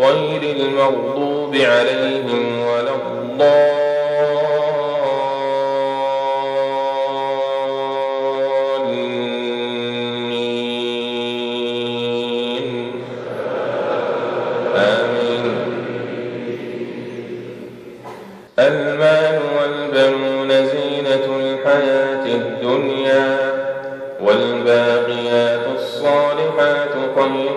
غير المغضوب عليهم ولا الضالين. آمين. المال والبنون زينة الحياة الدنيا والباقيات الصالحات خير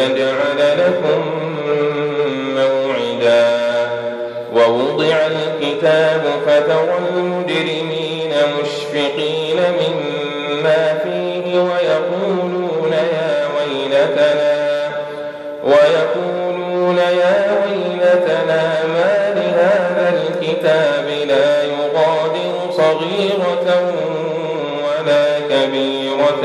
نجعل لكم موعدا. ووضع الكتاب فترى المجرمين مشفقين مما فيه ويقولون يا ويلتنا ويقولون يا ويلتنا ما لهذا الكتاب لا يغادر صغيرة ولا كبيرة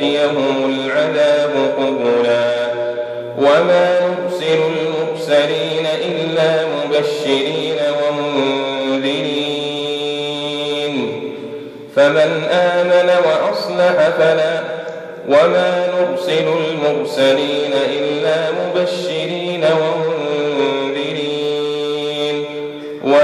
يأتيهم العذاب قبلا. وما نرسل المرسلين إلا مبشرين ومنذرين. فمن آمن وأصلح فلا. وما نرسل المرسلين إلا مبشرين ومنذرين.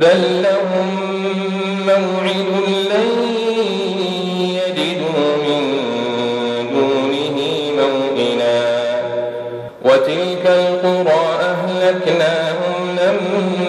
بل لهم موعد لن يجدوا من دونه موئلا وتلك القرى أهلكناهم لما